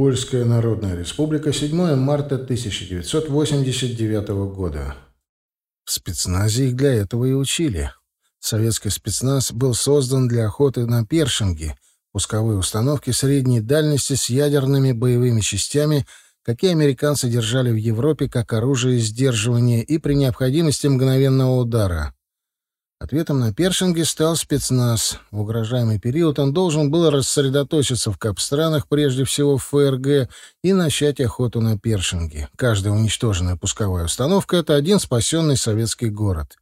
Польская Народная Республика, 7 марта 1989 года. В спецназе их для этого и учили. Советский спецназ был создан для охоты на першинги, пусковые установки средней дальности с ядерными боевыми частями, какие американцы держали в Европе как оружие сдерживания и при необходимости мгновенного удара. Ответом на Першинге стал спецназ. В угрожаемый период он должен был рассредоточиться в капстранах, прежде всего в ФРГ, и начать охоту на Першинги. Каждая уничтоженная пусковая установка — это один спасенный советский город.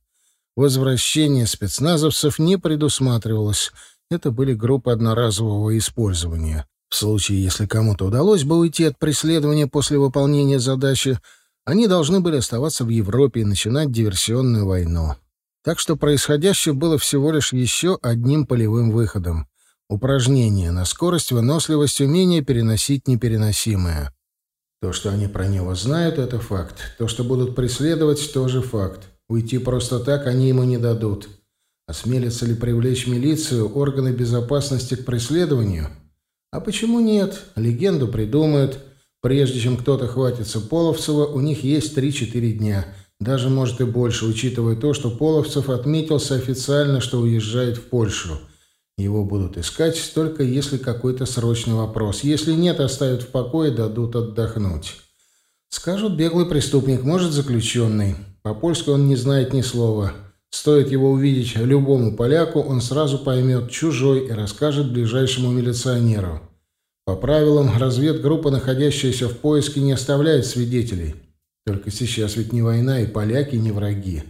Возвращение спецназовцев не предусматривалось. Это были группы одноразового использования. В случае, если кому-то удалось бы уйти от преследования после выполнения задачи, они должны были оставаться в Европе и начинать диверсионную войну. Так что происходящее было всего лишь еще одним полевым выходом. Упражнение на скорость, выносливость, умение переносить непереносимое. То, что они про него знают, это факт. То, что будут преследовать, тоже факт. Уйти просто так они ему не дадут. Осмелятся ли привлечь милицию, органы безопасности к преследованию? А почему нет? Легенду придумают. Прежде чем кто-то хватится Половцева, у них есть 3-4 дня — даже, может, и больше, учитывая то, что Половцев отметился официально, что уезжает в Польшу. Его будут искать только если какой-то срочный вопрос. Если нет, оставят в покое, дадут отдохнуть. Скажут, беглый преступник, может, заключенный. По-польски он не знает ни слова. Стоит его увидеть любому поляку, он сразу поймет чужой и расскажет ближайшему милиционеру. По правилам, разведгруппа, находящаяся в поиске, не оставляет свидетелей. Только сейчас ведь не война, и поляки не враги.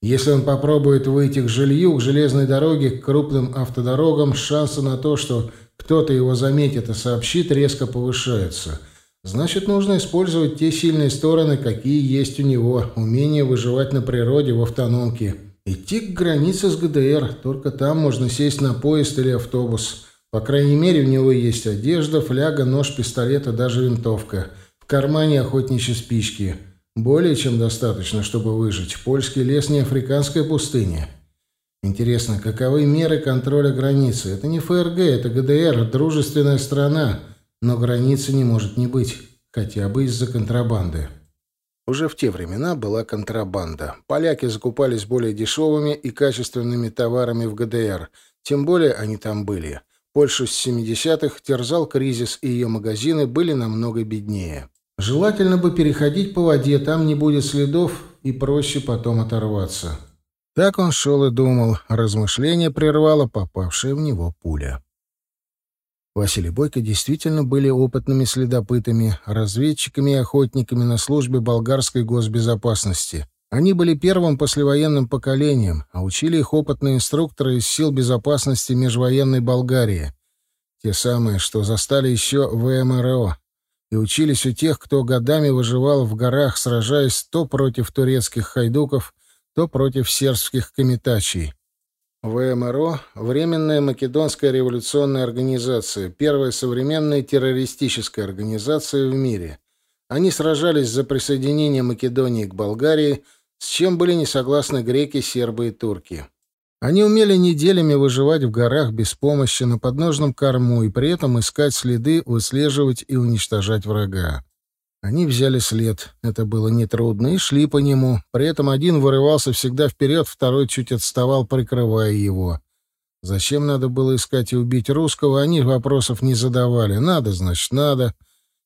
Если он попробует выйти к жилью, к железной дороге, к крупным автодорогам, шансы на то, что кто-то его заметит и сообщит, резко повышаются. Значит, нужно использовать те сильные стороны, какие есть у него, умение выживать на природе в автономке. Идти к границе с ГДР, только там можно сесть на поезд или автобус. По крайней мере, у него есть одежда, фляга, нож, пистолет и даже винтовка. В кармане охотничьи спички – более чем достаточно, чтобы выжить. Польский лес не африканская пустыня. Интересно, каковы меры контроля границы? Это не ФРГ, это ГДР, дружественная страна. Но границы не может не быть. Хотя бы из-за контрабанды. Уже в те времена была контрабанда. Поляки закупались более дешевыми и качественными товарами в ГДР. Тем более они там были. Польшу с 70-х терзал кризис, и ее магазины были намного беднее. Желательно бы переходить по воде, там не будет следов и проще потом оторваться. Так он шел и думал, размышление прервало попавшая в него пуля. Василий Бойко действительно были опытными следопытами, разведчиками и охотниками на службе болгарской госбезопасности. Они были первым послевоенным поколением, а учили их опытные инструкторы из сил безопасности межвоенной Болгарии. Те самые, что застали еще ВМРО, и учились у тех, кто годами выживал в горах, сражаясь то против турецких хайдуков, то против сербских комитачей. ВМРО — Временная Македонская революционная организация, первая современная террористическая организация в мире. Они сражались за присоединение Македонии к Болгарии, с чем были не согласны греки, сербы и турки. Они умели неделями выживать в горах без помощи на подножном корму и при этом искать следы, выслеживать и уничтожать врага. Они взяли след, это было нетрудно, и шли по нему. При этом один вырывался всегда вперед, второй чуть отставал, прикрывая его. Зачем надо было искать и убить русского, они вопросов не задавали. Надо, значит, надо.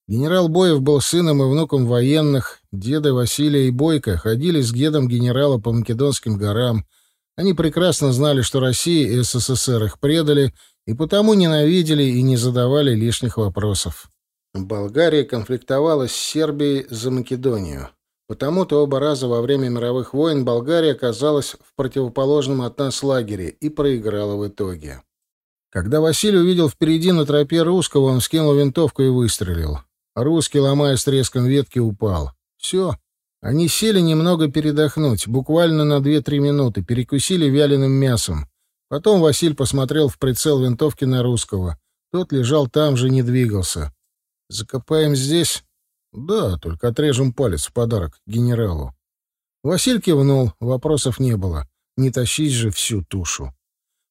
Генерал Боев был сыном и внуком военных. Деды Василия и Бойко ходили с дедом генерала по Македонским горам — они прекрасно знали, что Россия и СССР их предали, и потому ненавидели и не задавали лишних вопросов. Болгария конфликтовала с Сербией за Македонию. Потому-то оба раза во время мировых войн Болгария оказалась в противоположном от нас лагере и проиграла в итоге. Когда Василий увидел впереди на тропе русского, он скинул винтовку и выстрелил. Русский, ломая с треском ветки, упал. Все, они сели немного передохнуть, буквально на 2-3 минуты, перекусили вяленым мясом. Потом Василь посмотрел в прицел винтовки на русского. Тот лежал там же, не двигался. «Закопаем здесь?» «Да, только отрежем палец в подарок генералу». Василь кивнул, вопросов не было. Не тащить же всю тушу.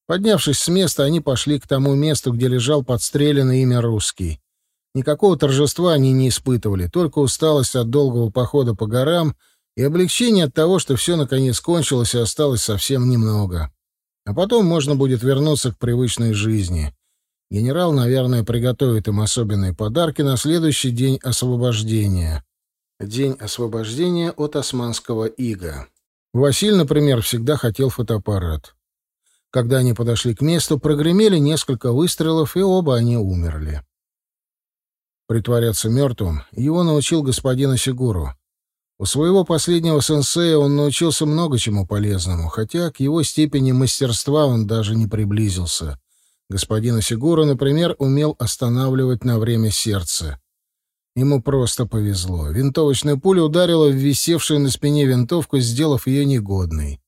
Поднявшись с места, они пошли к тому месту, где лежал подстреленный имя русский. Никакого торжества они не испытывали, только усталость от долгого похода по горам и облегчение от того, что все наконец кончилось и осталось совсем немного. А потом можно будет вернуться к привычной жизни. Генерал, наверное, приготовит им особенные подарки на следующий день освобождения. День освобождения от османского ига. Василь, например, всегда хотел фотоаппарат. Когда они подошли к месту, прогремели несколько выстрелов, и оба они умерли. Притворяться мертвым его научил господин Осигуру. У своего последнего сенсея он научился много чему полезному, хотя к его степени мастерства он даже не приблизился. Господин Осигура, например, умел останавливать на время сердце. Ему просто повезло. Винтовочная пуля ударила в висевшую на спине винтовку, сделав ее негодной.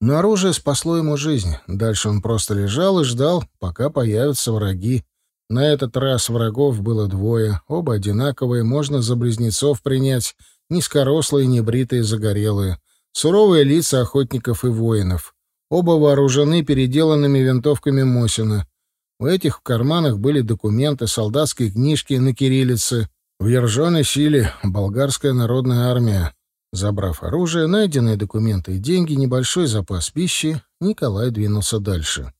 Но оружие спасло ему жизнь. Дальше он просто лежал и ждал, пока появятся враги. На этот раз врагов было двое, оба одинаковые, можно за близнецов принять — низкорослые, небритые, загорелые, суровые лица охотников и воинов. Оба вооружены переделанными винтовками Мосина. У этих в карманах были документы, солдатские книжки на кириллице. В Ержоне силе болгарская народная армия. Забрав оружие, найденные документы и деньги, небольшой запас пищи, Николай двинулся дальше.